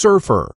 surfer.